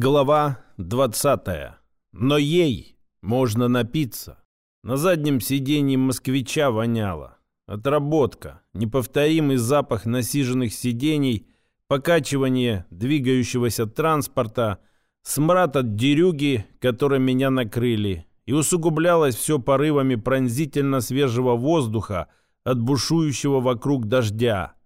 Глава 20. Но ей можно напиться. На заднем сиденье москвича воняло. Отработка, неповторимый запах насиженных сидений, покачивание двигающегося транспорта, смрад от дерюги, которой меня накрыли, и усугублялось все порывами пронзительно свежего воздуха от бушующего вокруг дождя –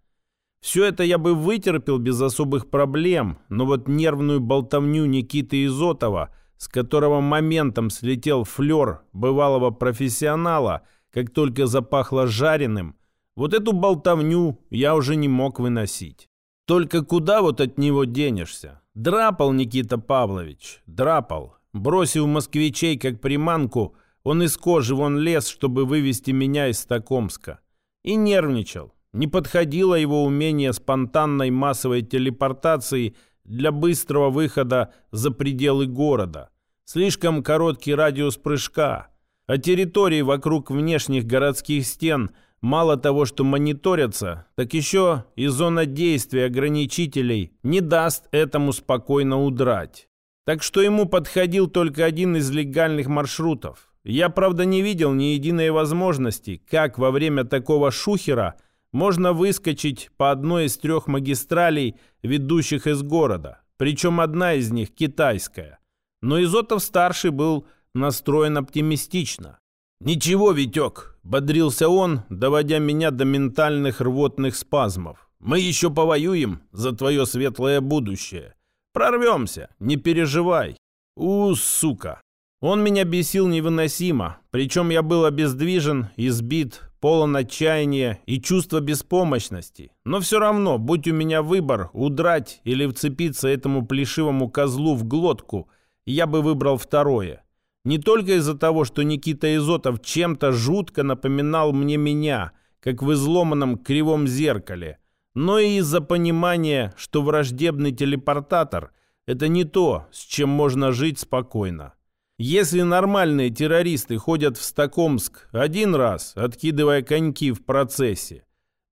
все это я бы вытерпел без особых проблем, но вот нервную болтовню Никиты Изотова, с которого моментом слетел флер бывалого профессионала, как только запахло жареным, вот эту болтовню я уже не мог выносить. Только куда вот от него денешься? Драпал Никита Павлович, драпал. Бросив москвичей как приманку, он из кожи вон лез, чтобы вывести меня из Токомска. И нервничал. Не подходило его умение спонтанной массовой телепортации для быстрого выхода за пределы города. Слишком короткий радиус прыжка. А территории вокруг внешних городских стен мало того, что мониторятся, так еще и зона действия ограничителей не даст этому спокойно удрать. Так что ему подходил только один из легальных маршрутов. Я, правда, не видел ни единой возможности, как во время такого шухера – можно выскочить по одной из трех магистралей, ведущих из города. Причем одна из них китайская. Но Изотов-старший был настроен оптимистично. «Ничего, Витек», — бодрился он, доводя меня до ментальных рвотных спазмов. «Мы еще повоюем за твое светлое будущее. Прорвемся, не переживай». «У, сука!» Он меня бесил невыносимо, причем я был обездвижен, избит, полон отчаяния и чувства беспомощности. Но все равно, будь у меня выбор, удрать или вцепиться этому плешивому козлу в глотку, я бы выбрал второе. Не только из-за того, что Никита Изотов чем-то жутко напоминал мне меня, как в изломанном кривом зеркале, но и из-за понимания, что враждебный телепортатор – это не то, с чем можно жить спокойно. Если нормальные террористы ходят в Стокомск один раз, откидывая коньки в процессе,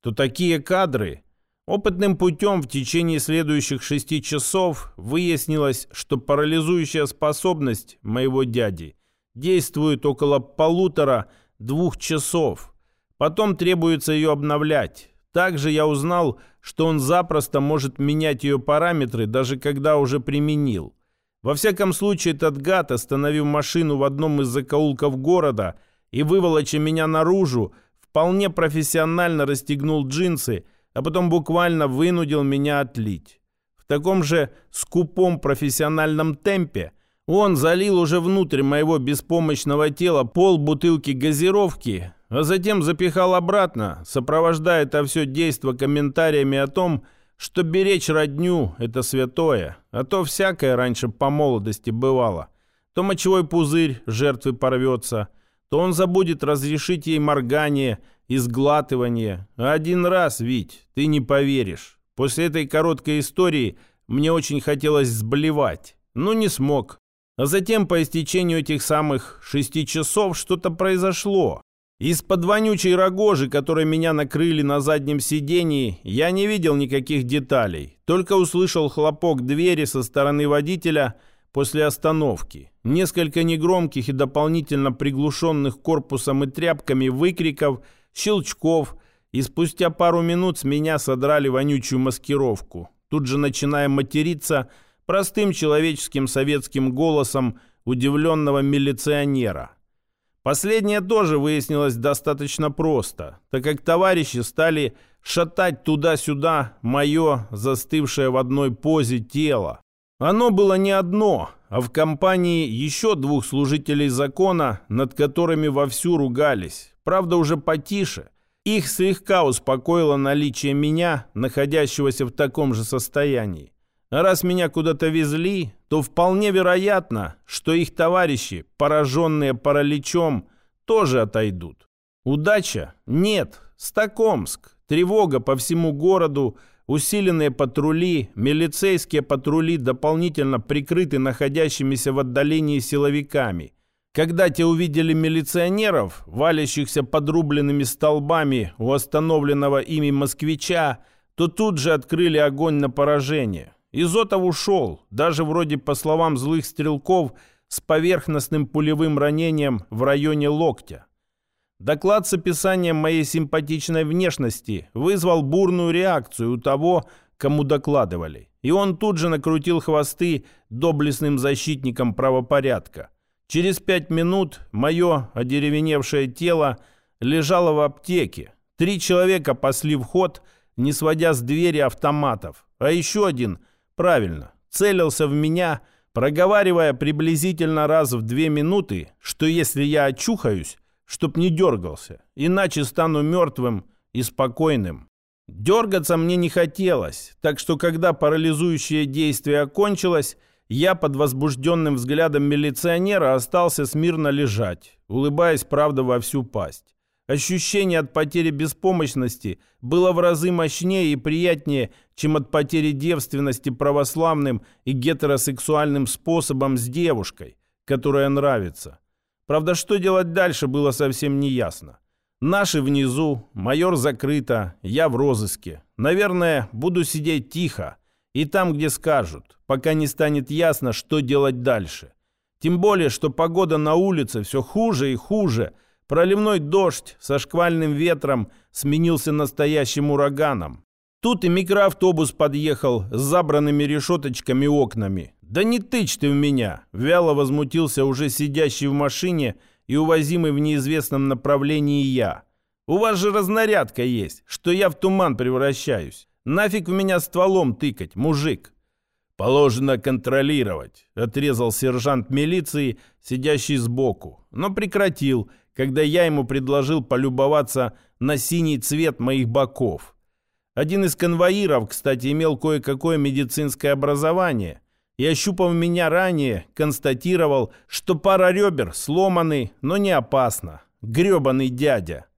то такие кадры... Опытным путем в течение следующих шести часов выяснилось, что парализующая способность моего дяди действует около полутора-двух часов. Потом требуется ее обновлять. Также я узнал, что он запросто может менять ее параметры, даже когда уже применил. Во всяком случае, этот гад, остановив машину в одном из закоулков города и выволоча меня наружу, вполне профессионально расстегнул джинсы, а потом буквально вынудил меня отлить. В таком же скупом профессиональном темпе он залил уже внутрь моего беспомощного тела пол бутылки газировки, а затем запихал обратно, сопровождая это все действо комментариями о том, что что беречь родню — это святое, а то всякое раньше по молодости бывало. То мочевой пузырь жертвы порвется, то он забудет разрешить ей моргание и сглатывание. А один раз, Вить, ты не поверишь. После этой короткой истории мне очень хотелось сблевать, но не смог. А затем по истечению этих самых шести часов что-то произошло. Из-под вонючей рогожи, которой меня накрыли на заднем сидении, я не видел никаких деталей, только услышал хлопок двери со стороны водителя после остановки, несколько негромких и дополнительно приглушенных корпусом и тряпками выкриков, щелчков, и спустя пару минут с меня содрали вонючую маскировку, тут же начиная материться простым человеческим советским голосом удивленного милиционера – Последнее тоже выяснилось достаточно просто, так как товарищи стали шатать туда-сюда мое застывшее в одной позе тело. Оно было не одно, а в компании еще двух служителей закона, над которыми вовсю ругались. Правда, уже потише. Их слегка успокоило наличие меня, находящегося в таком же состоянии. А раз меня куда-то везли, то вполне вероятно, что их товарищи, пораженные параличом, тоже отойдут. Удача? Нет. Стокомск. Тревога по всему городу, усиленные патрули, милицейские патрули дополнительно прикрыты находящимися в отдалении силовиками. Когда те увидели милиционеров, валящихся подрубленными столбами у остановленного ими москвича, то тут же открыли огонь на поражение. Изотов ушел, даже вроде, по словам злых стрелков, с поверхностным пулевым ранением в районе локтя. Доклад с описанием моей симпатичной внешности вызвал бурную реакцию у того, кому докладывали. И он тут же накрутил хвосты доблестным защитникам правопорядка. Через пять минут мое одеревеневшее тело лежало в аптеке. Три человека пасли в ход, не сводя с двери автоматов. А еще один, правильно, целился в меня, проговаривая приблизительно раз в две минуты, что если я очухаюсь, чтоб не дергался, иначе стану мертвым и спокойным. Дергаться мне не хотелось, так что когда парализующее действие окончилось, я под возбужденным взглядом милиционера остался смирно лежать, улыбаясь, правда, во всю пасть. Ощущение от потери беспомощности было в разы мощнее и приятнее, чем от потери девственности православным и гетеросексуальным способом с девушкой, которая нравится. Правда, что делать дальше, было совсем неясно. Наши внизу, майор закрыто, я в розыске. Наверное, буду сидеть тихо. И там, где скажут, пока не станет ясно, что делать дальше. Тем более, что погода на улице все хуже и хуже. Проливной дождь со шквальным ветром сменился настоящим ураганом. Тут и микроавтобус подъехал с забранными решеточками окнами. «Да не тычь ты в меня!» — вяло возмутился уже сидящий в машине и увозимый в неизвестном направлении я. «У вас же разнарядка есть, что я в туман превращаюсь. Нафиг в меня стволом тыкать, мужик!» «Положено контролировать», — отрезал сержант милиции, сидящий сбоку, но прекратил, когда я ему предложил полюбоваться на синий цвет моих боков. Один из конвоиров, кстати, имел кое-какое медицинское образование и, ощупав меня ранее, констатировал, что пара ребер сломаны, но не опасно. Гребаный дядя.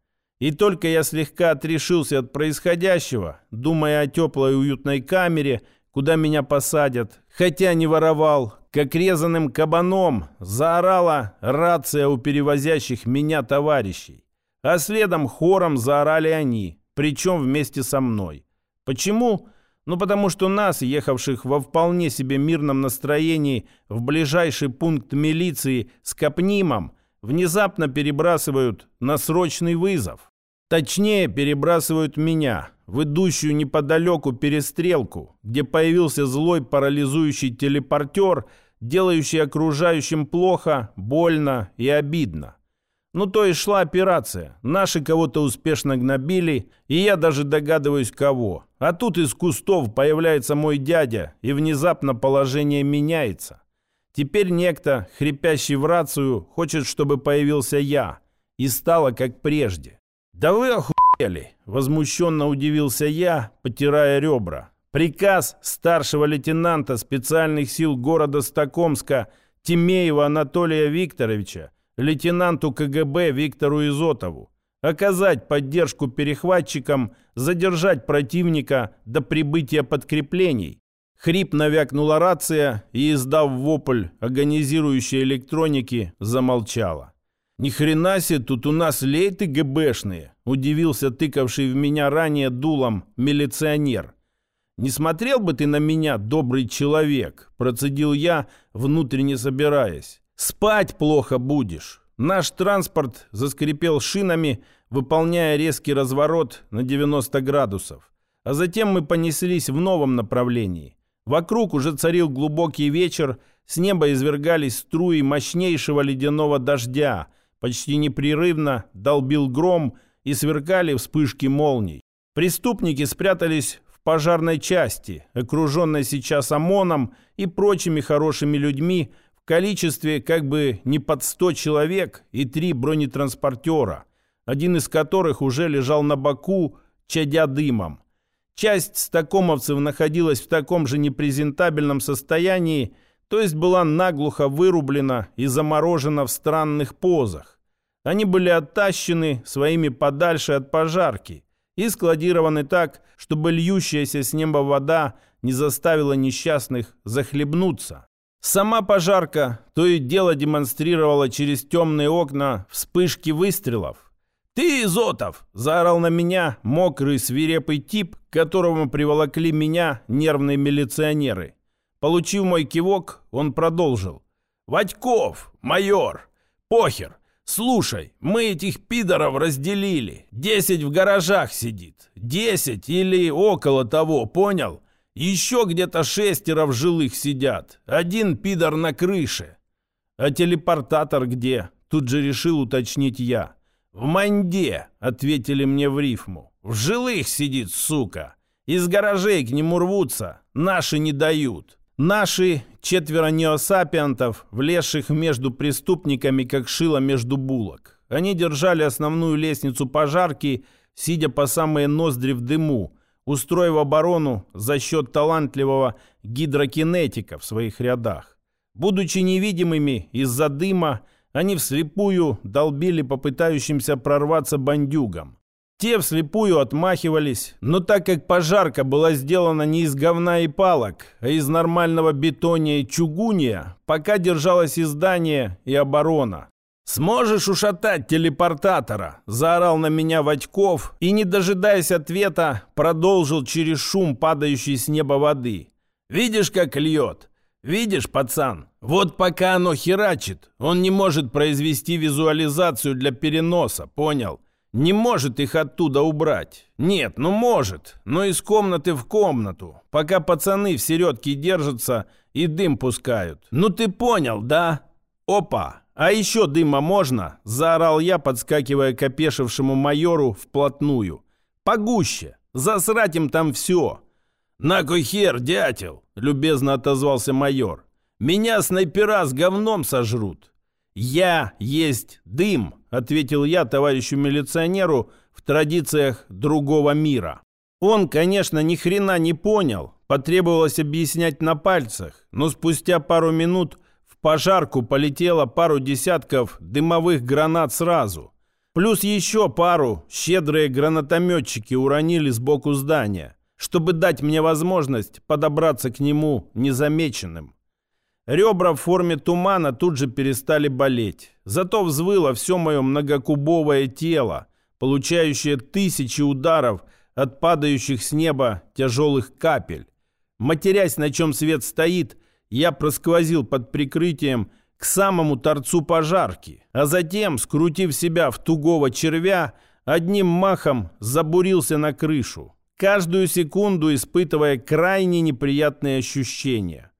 И только я слегка отрешился от происходящего, думая о теплой уютной камере, куда меня посадят, хотя не воровал, как резаным кабаном заорала рация у перевозящих меня товарищей. А следом хором заорали они – причем вместе со мной. Почему? Ну, потому что нас, ехавших во вполне себе мирном настроении в ближайший пункт милиции с Капнимом, внезапно перебрасывают на срочный вызов. Точнее, перебрасывают меня в идущую неподалеку перестрелку, где появился злой парализующий телепортер, делающий окружающим плохо, больно и обидно. Ну, то есть шла операция. Наши кого-то успешно гнобили, и я даже догадываюсь, кого. А тут из кустов появляется мой дядя, и внезапно положение меняется. Теперь некто, хрипящий в рацию, хочет, чтобы появился я. И стало как прежде. «Да вы охуели!» – возмущенно удивился я, потирая ребра. Приказ старшего лейтенанта специальных сил города Стокомска Тимеева Анатолия Викторовича лейтенанту КГБ Виктору Изотову, оказать поддержку перехватчикам, задержать противника до прибытия подкреплений. Хрип навякнула рация и, издав вопль агонизирующей электроники, замолчала. «Ни хрена себе, тут у нас лейты ГБшные!» – удивился тыкавший в меня ранее дулом милиционер. «Не смотрел бы ты на меня, добрый человек!» – процедил я, внутренне собираясь. Спать плохо будешь. Наш транспорт заскрипел шинами, выполняя резкий разворот на 90 градусов. А затем мы понеслись в новом направлении. Вокруг уже царил глубокий вечер, с неба извергались струи мощнейшего ледяного дождя, почти непрерывно долбил гром и сверкали вспышки молний. Преступники спрятались в пожарной части, окруженной сейчас ОМОНом и прочими хорошими людьми, в количестве как бы не под 100 человек и три бронетранспортера, один из которых уже лежал на боку, чадя дымом. Часть стакомовцев находилась в таком же непрезентабельном состоянии, то есть была наглухо вырублена и заморожена в странных позах. Они были оттащены своими подальше от пожарки и складированы так, чтобы льющаяся с неба вода не заставила несчастных захлебнуться. Сама пожарка то и дело демонстрировала через темные окна вспышки выстрелов. «Ты, Изотов!» – заорал на меня мокрый свирепый тип, к которому приволокли меня нервные милиционеры. Получив мой кивок, он продолжил. «Вадьков, майор, похер, слушай, мы этих пидоров разделили. Десять в гаражах сидит, десять или около того, понял? Еще где-то шестеро в жилых сидят, один пидор на крыше. А телепортатор где?» Тут же решил уточнить я. «В манде», — ответили мне в рифму. «В жилых сидит, сука. Из гаражей к нему рвутся, наши не дают». Наши четверо неосапиантов, влезших между преступниками, как шило между булок. Они держали основную лестницу пожарки, сидя по самые ноздри в дыму, устроив оборону за счет талантливого гидрокинетика в своих рядах. Будучи невидимыми из-за дыма, они вслепую долбили попытающимся прорваться бандюгам. Те вслепую отмахивались, но так как пожарка была сделана не из говна и палок, а из нормального бетония и чугуния, пока держалось и здание, и оборона. «Сможешь ушатать телепортатора?» – заорал на меня Ватьков и, не дожидаясь ответа, продолжил через шум падающей с неба воды. «Видишь, как льет? Видишь, пацан? Вот пока оно херачит, он не может произвести визуализацию для переноса, понял?» Не может их оттуда убрать. Нет, ну может, но из комнаты в комнату, пока пацаны в середке держатся и дым пускают. Ну ты понял, да? Опа! А еще дыма можно? Заорал я, подскакивая к опешившему майору вплотную. Погуще! Засрать им там все! «На кой хер, дятел?» — любезно отозвался майор. «Меня снайпера с говном сожрут. Я есть дым!» ответил я товарищу милиционеру в традициях другого мира. Он, конечно, ни хрена не понял, потребовалось объяснять на пальцах, но спустя пару минут пожарку полетело пару десятков дымовых гранат сразу. Плюс еще пару щедрые гранатометчики уронили сбоку здания, чтобы дать мне возможность подобраться к нему незамеченным. Ребра в форме тумана тут же перестали болеть. Зато взвыло все мое многокубовое тело, получающее тысячи ударов от падающих с неба тяжелых капель. Матерясь, на чем свет стоит, я просквозил под прикрытием к самому торцу пожарки, а затем, скрутив себя в тугого червя, одним махом забурился на крышу, каждую секунду испытывая крайне неприятные ощущения.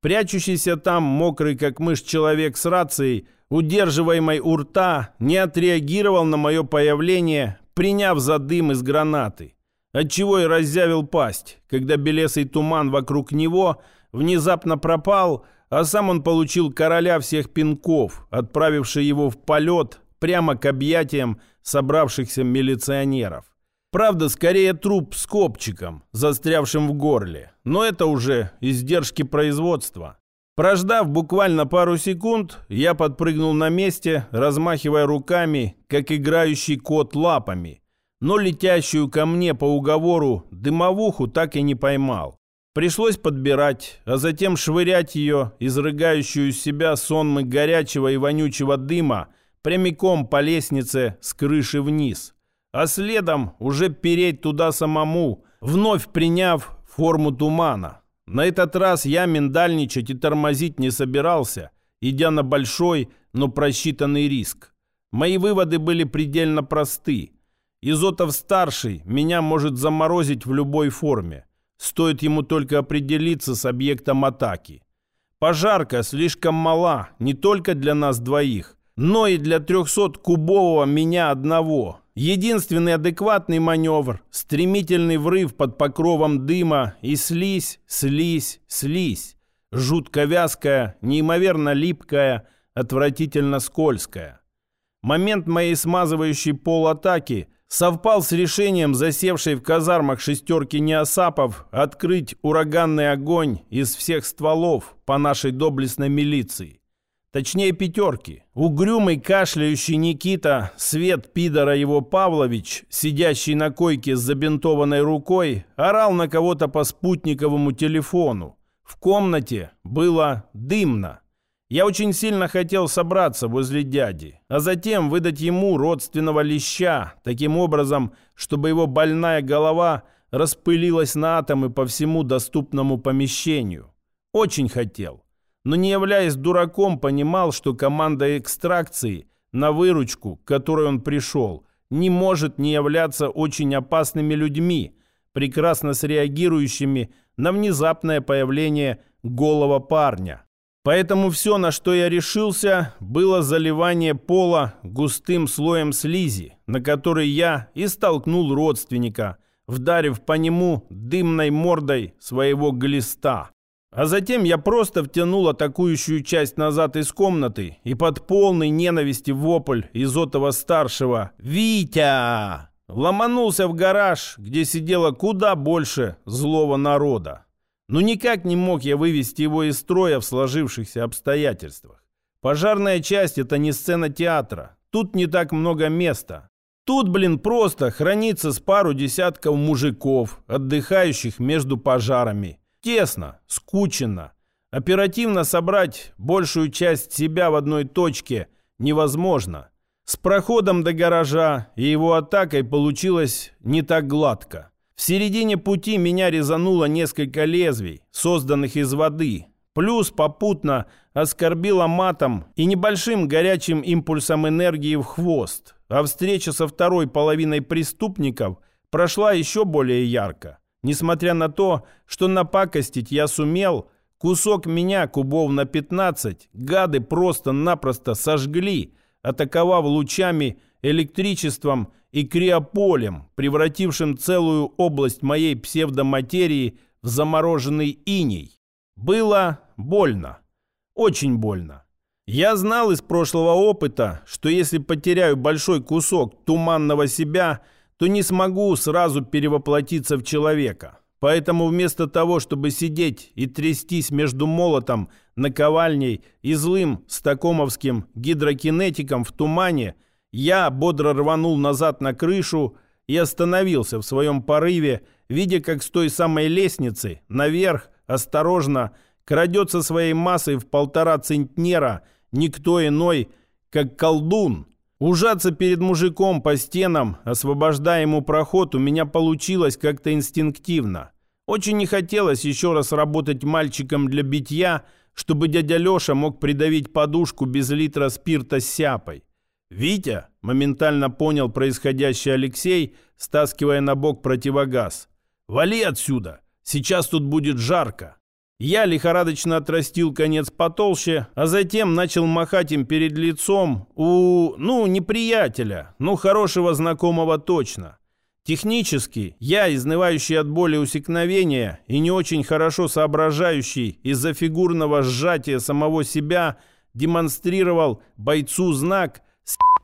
Прячущийся там, мокрый как мышь человек с рацией, удерживаемой у рта, не отреагировал на мое появление, приняв за дым из гранаты. Отчего и разъявил пасть, когда белесый туман вокруг него внезапно пропал, а сам он получил короля всех пинков, отправивший его в полет прямо к объятиям собравшихся милиционеров. Правда, скорее труп с копчиком, застрявшим в горле. Но это уже издержки производства. Прождав буквально пару секунд, я подпрыгнул на месте, размахивая руками, как играющий кот лапами. Но летящую ко мне по уговору дымовуху так и не поймал. Пришлось подбирать, а затем швырять ее, изрыгающую из себя сонмы горячего и вонючего дыма, прямиком по лестнице с крыши вниз – а следом уже переть туда самому, вновь приняв форму тумана. На этот раз я миндальничать и тормозить не собирался, идя на большой, но просчитанный риск. Мои выводы были предельно просты. Изотов-старший меня может заморозить в любой форме. Стоит ему только определиться с объектом атаки. Пожарка слишком мала не только для нас двоих, но и для 300-кубового меня одного, Единственный адекватный маневр – стремительный врыв под покровом дыма и слизь, слизь, слизь. Жутко вязкая, неимоверно липкая, отвратительно скользкая. Момент моей смазывающей пол атаки совпал с решением засевшей в казармах шестерки неосапов открыть ураганный огонь из всех стволов по нашей доблестной милиции. Точнее, пятерки. Угрюмый кашляющий Никита, свет пидора его Павлович, сидящий на койке с забинтованной рукой, орал на кого-то по спутниковому телефону. В комнате было дымно. Я очень сильно хотел собраться возле дяди, а затем выдать ему родственного леща, таким образом, чтобы его больная голова распылилась на атомы по всему доступному помещению. Очень хотел. Но не являясь дураком, понимал, что команда экстракции на выручку, к которой он пришел, не может не являться очень опасными людьми, прекрасно среагирующими на внезапное появление голого парня. Поэтому все, на что я решился, было заливание пола густым слоем слизи, на который я и столкнул родственника, вдарив по нему дымной мордой своего глиста. А затем я просто втянул атакующую часть назад из комнаты и под полной ненависти вопль Изотова-старшего «Витя!» ломанулся в гараж, где сидело куда больше злого народа. Но никак не мог я вывести его из строя в сложившихся обстоятельствах. Пожарная часть – это не сцена театра. Тут не так много места. Тут, блин, просто хранится с пару десятков мужиков, отдыхающих между пожарами. Тесно, скучно. Оперативно собрать большую часть себя в одной точке невозможно. С проходом до гаража и его атакой получилось не так гладко. В середине пути меня резануло несколько лезвий, созданных из воды, плюс попутно оскорбило матом и небольшим горячим импульсом энергии в хвост, а встреча со второй половиной преступников прошла еще более ярко. Несмотря на то, что напакостить я сумел, кусок меня кубов на 15 гады просто-напросто сожгли, атаковав лучами, электричеством и криополем, превратившим целую область моей псевдоматерии в замороженный иней. Было больно. Очень больно. Я знал из прошлого опыта, что если потеряю большой кусок туманного себя, то не смогу сразу перевоплотиться в человека. Поэтому вместо того, чтобы сидеть и трястись между молотом, наковальней и злым стакомовским гидрокинетиком в тумане – я бодро рванул назад на крышу и остановился в своем порыве, видя, как с той самой лестницы наверх осторожно крадется своей массой в полтора центнера никто иной, как колдун. Ужаться перед мужиком по стенам, освобождая ему проход, у меня получилось как-то инстинктивно. Очень не хотелось еще раз работать мальчиком для битья, чтобы дядя Леша мог придавить подушку без литра спирта с сяпой. «Витя!» – моментально понял происходящее Алексей, стаскивая на бок противогаз. «Вали отсюда! Сейчас тут будет жарко!» Я лихорадочно отрастил конец потолще, а затем начал махать им перед лицом у, ну, неприятеля, ну, хорошего знакомого точно. Технически, я, изнывающий от боли усекновения и не очень хорошо соображающий из-за фигурного сжатия самого себя, демонстрировал бойцу знак –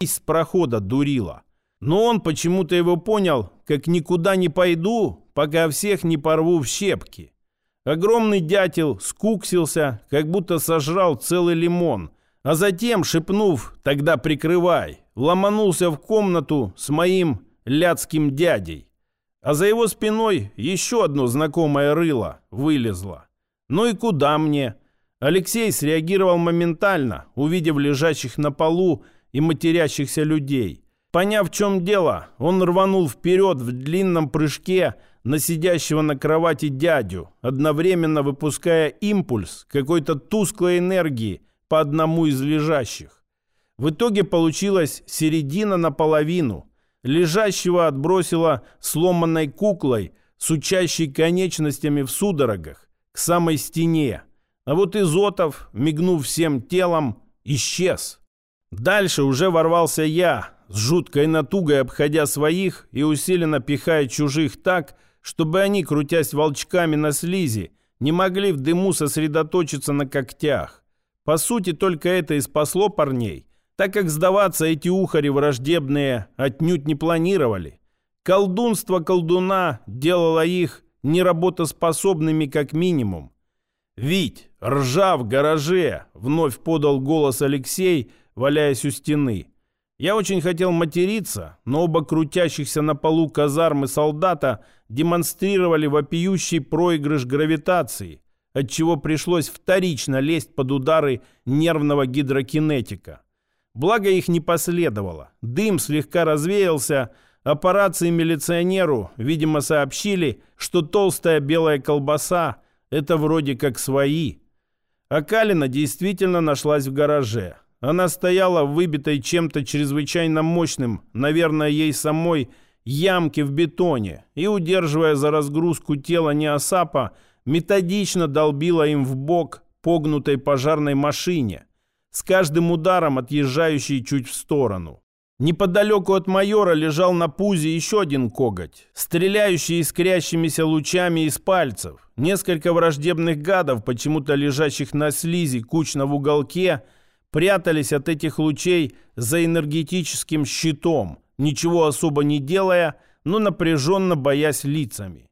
с прохода дурила. Но он почему-то его понял, как никуда не пойду, пока всех не порву в щепки. Огромный дятел скуксился, как будто сожрал целый лимон, а затем, шепнув «тогда прикрывай», ломанулся в комнату с моим ляцким дядей. А за его спиной еще одно знакомое рыло вылезло. Ну и куда мне? Алексей среагировал моментально, увидев лежащих на полу и матерящихся людей. Поняв, в чем дело, он рванул вперед в длинном прыжке на сидящего на кровати дядю, одновременно выпуская импульс какой-то тусклой энергии по одному из лежащих. В итоге получилась середина наполовину. Лежащего отбросило сломанной куклой с учащей конечностями в судорогах к самой стене. А вот Изотов, мигнув всем телом, исчез. Дальше уже ворвался я, с жуткой натугой обходя своих и усиленно пихая чужих так, чтобы они, крутясь волчками на слизи, не могли в дыму сосредоточиться на когтях. По сути, только это и спасло парней, так как сдаваться эти ухари враждебные отнюдь не планировали. Колдунство колдуна делало их неработоспособными как минимум. «Вить, ржа в гараже!» — вновь подал голос Алексей — валяясь у стены. Я очень хотел материться, но оба крутящихся на полу казармы солдата демонстрировали вопиющий проигрыш гравитации, отчего пришлось вторично лезть под удары нервного гидрокинетика. Благо их не последовало. Дым слегка развеялся, а по рации милиционеру, видимо, сообщили, что толстая белая колбаса – это вроде как свои. А Калина действительно нашлась в гараже. Она стояла выбитой чем-то чрезвычайно мощным, наверное, ей самой, ямке в бетоне и, удерживая за разгрузку тела Неосапа, методично долбила им в бок погнутой пожарной машине, с каждым ударом отъезжающей чуть в сторону. Неподалеку от майора лежал на пузе еще один коготь, стреляющий искрящимися лучами из пальцев. Несколько враждебных гадов, почему-то лежащих на слизи кучно в уголке, прятались от этих лучей за энергетическим щитом, ничего особо не делая, но напряженно боясь лицами.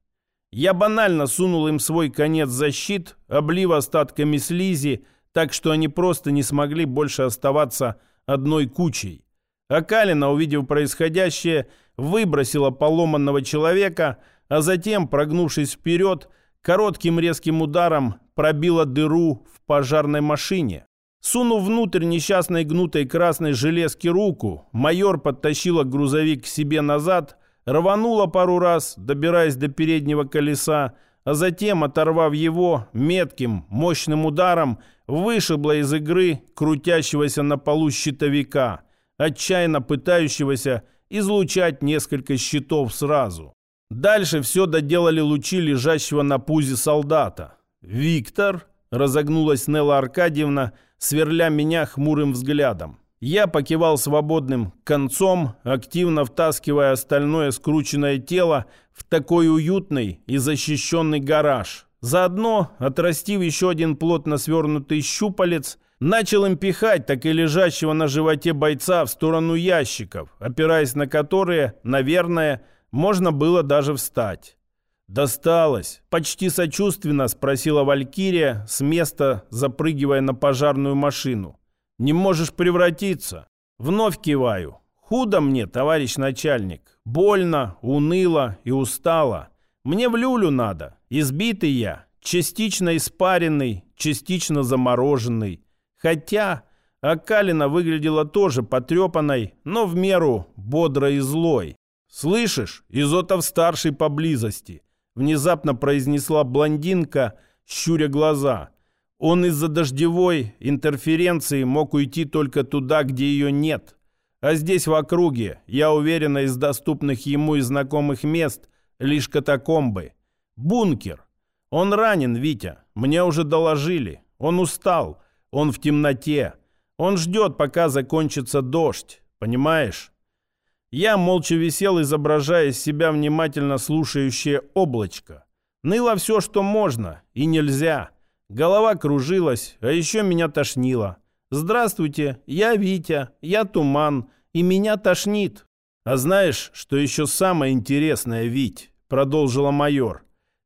Я банально сунул им свой конец за щит, облив остатками слизи, так что они просто не смогли больше оставаться одной кучей. А Калина, увидев происходящее, выбросила поломанного человека, а затем, прогнувшись вперед, коротким резким ударом пробила дыру в пожарной машине. Сунув внутрь несчастной гнутой красной железки руку, майор подтащила грузовик к себе назад, рванула пару раз, добираясь до переднего колеса, а затем, оторвав его, метким, мощным ударом, вышибла из игры крутящегося на полу щитовика – отчаянно пытающегося излучать несколько щитов сразу. Дальше все доделали лучи лежащего на пузе солдата. «Виктор?» – разогнулась Нелла Аркадьевна, сверля меня хмурым взглядом. Я покивал свободным концом, активно втаскивая остальное скрученное тело в такой уютный и защищенный гараж. Заодно, отрастив еще один плотно свернутый щупалец, Начал им пихать так и лежащего на животе бойца в сторону ящиков, опираясь на которые, наверное, можно было даже встать. «Досталось!» – почти сочувственно спросила Валькирия с места, запрыгивая на пожарную машину. «Не можешь превратиться?» Вновь киваю. «Худо мне, товарищ начальник. Больно, уныло и устало. Мне в люлю надо. Избитый я, частично испаренный, частично замороженный. Хотя Акалина выглядела тоже потрепанной, но в меру бодрой и злой. «Слышишь, Изотов-старший поблизости», — внезапно произнесла блондинка, щуря глаза. Он из-за дождевой интерференции мог уйти только туда, где ее нет. А здесь в округе, я уверена, из доступных ему и знакомых мест, лишь катакомбы. Бункер. Он ранен, Витя. Мне уже доложили. Он устал. Он в темноте. Он ждет, пока закончится дождь. Понимаешь? Я молча висел, изображая из себя внимательно слушающее облачко. Ныло все, что можно и нельзя. Голова кружилась, а еще меня тошнило. «Здравствуйте, я Витя, я Туман, и меня тошнит». «А знаешь, что еще самое интересное, Вить?» — продолжила майор.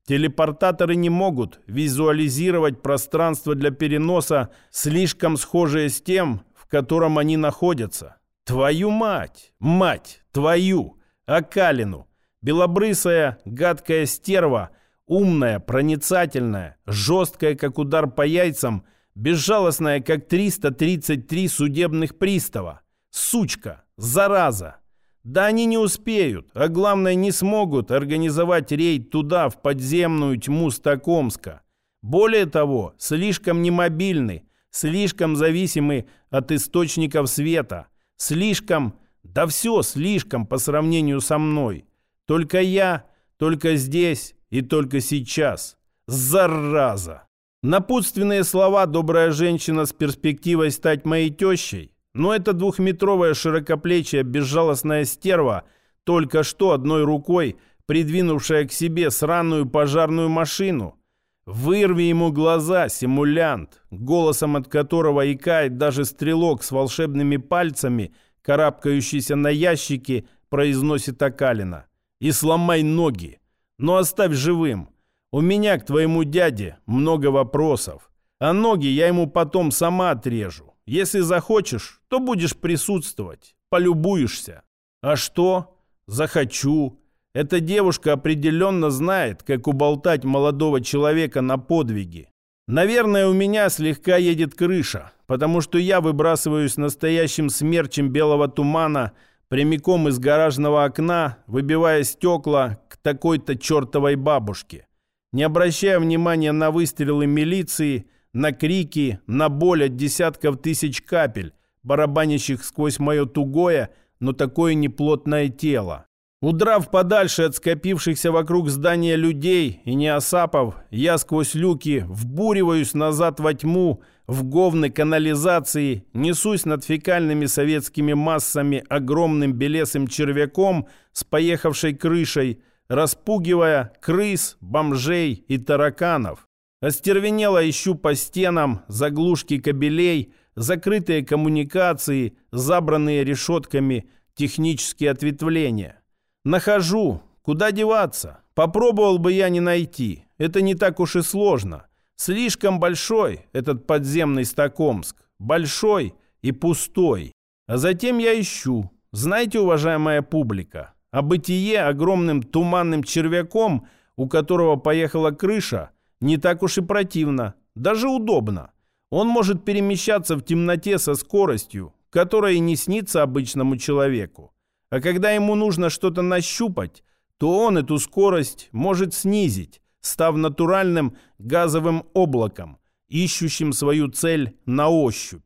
Телепортаторы не могут визуализировать пространство для переноса, слишком схожее с тем, в котором они находятся. Твою мать! Мать! Твою! Акалину! Белобрысая, гадкая стерва, умная, проницательная, жесткая, как удар по яйцам, безжалостная, как 333 судебных пристава. Сучка! Зараза! Да они не успеют, а главное не смогут организовать рейд туда, в подземную тьму Стокомска. Более того, слишком немобильны, слишком зависимы от источников света, слишком, да все слишком по сравнению со мной. Только я, только здесь и только сейчас. Зараза! Напутственные слова добрая женщина с перспективой стать моей тещей но эта двухметровая широкоплечья безжалостная стерва, только что одной рукой придвинувшая к себе сраную пожарную машину. Вырви ему глаза, симулянт, голосом от которого икает даже стрелок с волшебными пальцами, карабкающийся на ящики, произносит Акалина. И сломай ноги, но оставь живым. У меня к твоему дяде много вопросов, а ноги я ему потом сама отрежу. Если захочешь, то будешь присутствовать, полюбуешься. А что? Захочу. Эта девушка определенно знает, как уболтать молодого человека на подвиги. Наверное, у меня слегка едет крыша, потому что я выбрасываюсь настоящим смерчем белого тумана прямиком из гаражного окна, выбивая стекла к такой-то чертовой бабушке. Не обращая внимания на выстрелы милиции, на крики, на боль от десятков тысяч капель, барабанящих сквозь мое тугое, но такое неплотное тело. Удрав подальше от скопившихся вокруг здания людей и неосапов, я сквозь люки вбуриваюсь назад во тьму, в говны канализации, несусь над фекальными советскими массами огромным белесым червяком с поехавшей крышей, распугивая крыс, бомжей и тараканов. Остервенело ищу по стенам заглушки кабелей, закрытые коммуникации, забранные решетками технические ответвления. Нахожу. Куда деваться? Попробовал бы я не найти. Это не так уж и сложно. Слишком большой этот подземный Стокомск. Большой и пустой. А затем я ищу. Знаете, уважаемая публика, а бытие огромным туманным червяком, у которого поехала крыша, не так уж и противно. Даже удобно. Он может перемещаться в темноте со скоростью, которая не снится обычному человеку. А когда ему нужно что-то нащупать, то он эту скорость может снизить, став натуральным газовым облаком, ищущим свою цель на ощупь.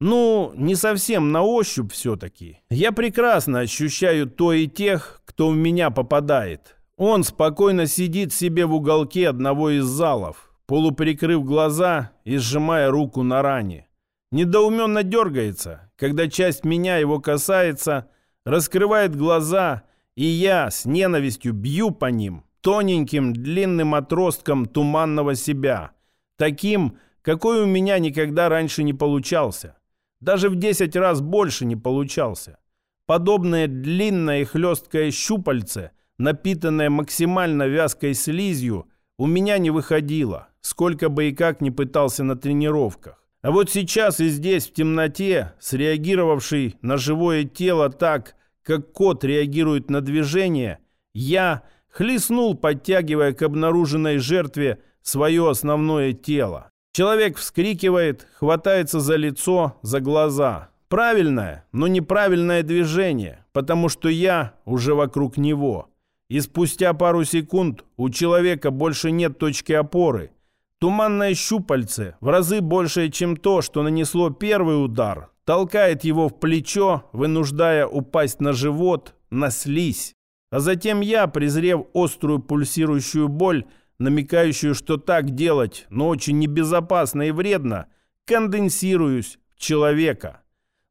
Ну, не совсем на ощупь все-таки. Я прекрасно ощущаю то и тех, кто в меня попадает. Он спокойно сидит себе в уголке одного из залов, полуприкрыв глаза и сжимая руку на ране. Недоуменно дергается, когда часть меня его касается, раскрывает глаза, и я с ненавистью бью по ним тоненьким длинным отростком туманного себя, таким, какой у меня никогда раньше не получался. Даже в десять раз больше не получался. Подобное длинное и хлесткое щупальце, напитанное максимально вязкой слизью, у меня не выходило, сколько бы и как не пытался на тренировках. А вот сейчас и здесь, в темноте, среагировавший на живое тело так, как кот реагирует на движение, я хлестнул, подтягивая к обнаруженной жертве свое основное тело. Человек вскрикивает, хватается за лицо, за глаза. Правильное, но неправильное движение, потому что я уже вокруг него. И спустя пару секунд у человека больше нет точки опоры. Туманное щупальце, в разы большее, чем то, что нанесло первый удар, толкает его в плечо, вынуждая упасть на живот, на слизь. А затем я, презрев острую пульсирующую боль, намекающую, что так делать, но очень небезопасно и вредно, конденсируюсь в человека.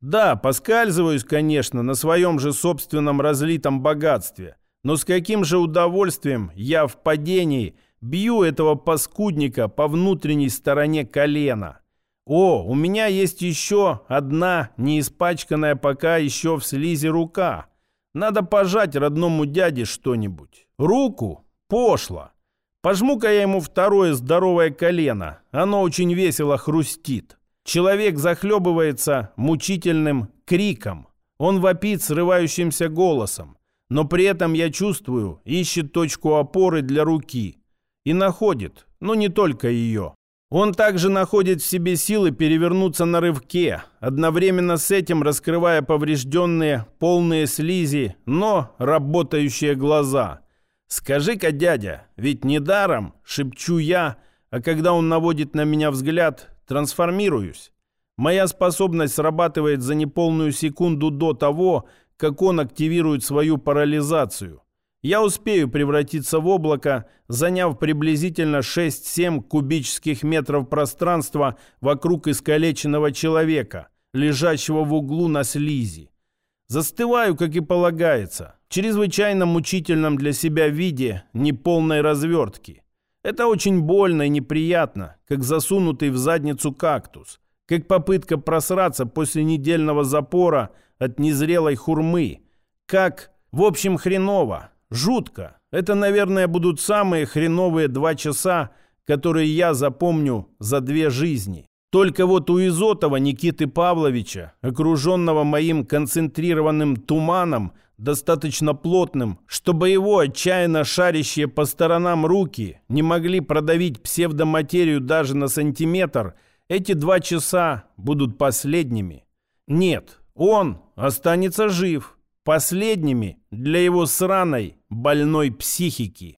Да, поскальзываюсь, конечно, на своем же собственном разлитом богатстве, но с каким же удовольствием я в падении бью этого паскудника по внутренней стороне колена. О, у меня есть еще одна неиспачканная пока еще в слизи рука. Надо пожать родному дяде что-нибудь. Руку? Пошло. Пожму-ка я ему второе здоровое колено. Оно очень весело хрустит. Человек захлебывается мучительным криком. Он вопит срывающимся голосом. Но при этом я чувствую, ищет точку опоры для руки. И находит, но не только ее. Он также находит в себе силы перевернуться на рывке, одновременно с этим раскрывая поврежденные, полные слизи, но работающие глаза. «Скажи-ка, дядя, ведь недаром, шепчу я, а когда он наводит на меня взгляд, трансформируюсь. Моя способность срабатывает за неполную секунду до того, как он активирует свою парализацию я успею превратиться в облако, заняв приблизительно 6-7 кубических метров пространства вокруг искалеченного человека, лежащего в углу на слизи. Застываю, как и полагается, в чрезвычайно мучительном для себя виде неполной развертки. Это очень больно и неприятно, как засунутый в задницу кактус, как попытка просраться после недельного запора от незрелой хурмы, как, в общем, хреново, Жутко. Это, наверное, будут самые хреновые два часа, которые я запомню за две жизни. Только вот у Изотова Никиты Павловича, окруженного моим концентрированным туманом, достаточно плотным, чтобы его отчаянно шарящие по сторонам руки не могли продавить псевдоматерию даже на сантиметр, эти два часа будут последними. Нет, он останется жив, последними для его сраной больной психики.